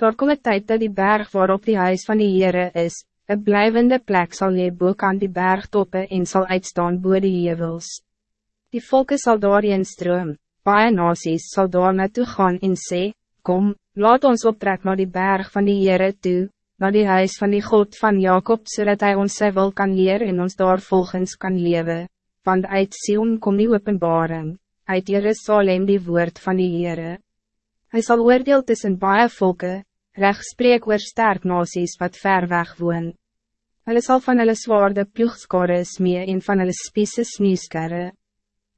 Daar kom het tijd dat die berg waarop die huis van die Heere is, een blijvende plek zal je boek aan die bergtoppen en zal uitstaan boer die hevels. Die volken zal daarin stroom, baie nasies sal daar naartoe gaan en sê, Kom, laat ons optrek naar die berg van die Heere toe, naar die huis van die God van Jacob, zodat hij ons sy wil kan leer en ons daar volgens kan leven. Want uit Sion kom die openbaring, uit Jerusalem die woord van die Heere. Hij zal oordeel tussen baie volken, recht spreek oor sterk nasies wat ver weg woon. Hulle sal van hulle zwaarde ploegskare smee en van hulle spiese sneeuwskerre.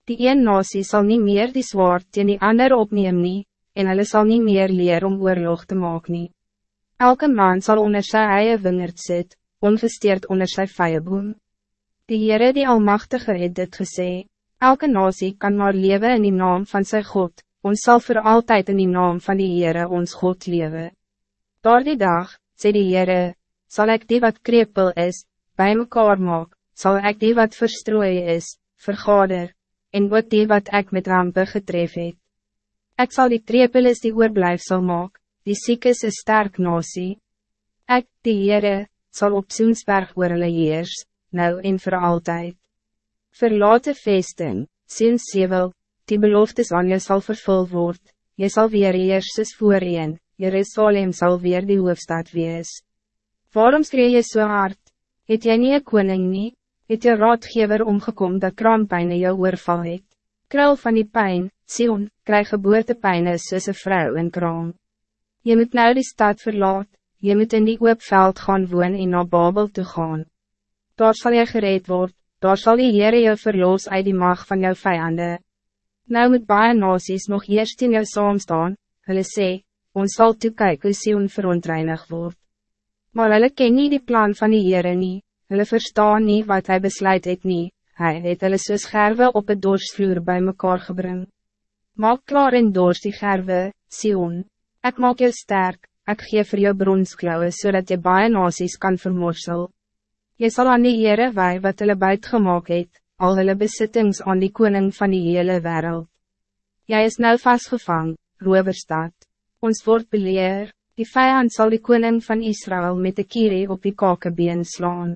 Die een nasie zal niet meer die zwaard teen die ander opneem nie, en hulle sal niet meer leer om oorlog te maak nie. Elke man zal onder sy eie wingerd sit, ongesteerd onder sy vijeboom. Die Heere die Almachtige het dit gesê, elke nasie kan maar leven in die naam van sy God, ons zal voor altijd in die naam van die Heere ons God leven. Door die dag, sê die Heere, zal ik die wat krepel is, bij mekaar maak, zal ik die wat verstrooi is, vergader, en ook die wat ik met rampen getref het. Ek sal die trepelis die oorblijf sal maak, die siek is een sterk nasie. Ek, die Heere, sal op Soensberg oor hulle heers, nou en voor altijd. Verlate vesting, Soensewel, die beloftes aan je zal vervul word, je zal weer heers soos voorheen, Jerusalem zal weer die hoofdstad wees. Waarom skree zo so hard? Het jy nie een koning nie? het je raadgever omgekom dat kraampijne jou oorval het. Kruil van die pijn, Sion, krijg geboortepijne soos een vrou in kraam. Je moet nou die stad verlaat, je moet in die oopveld gaan woon en naar Babel toe gaan. Daar zal je gereed worden, daar zal die Heere jou verloos uit die mag van jou vijanden. Nou moet baie nasies nog eerst in jou saam staan, hulle sê, ons sal toekyk hoe Sion verontreinig word. Maar hulle ken nie die plan van die Heere nie, Hulle verstaan niet wat hij besluit het nie, hy het hulle soos gerwe op het dorsvloer bij mekaar gebring. Maak klaar in dors die gerwe, Sion, ik maak jou sterk, ik geef vir jou bronsklauwe zodat je baie nasies kan vermorsel. Je zal aan die Heere wij wat hulle buitgemaak het, al hulle besittings aan die koning van die hele wereld. Jij is nou vastgevang, Roverstad, ons wordt beleer, die vijand zal die koning van Israël met de kierie op die kakebeen slaan.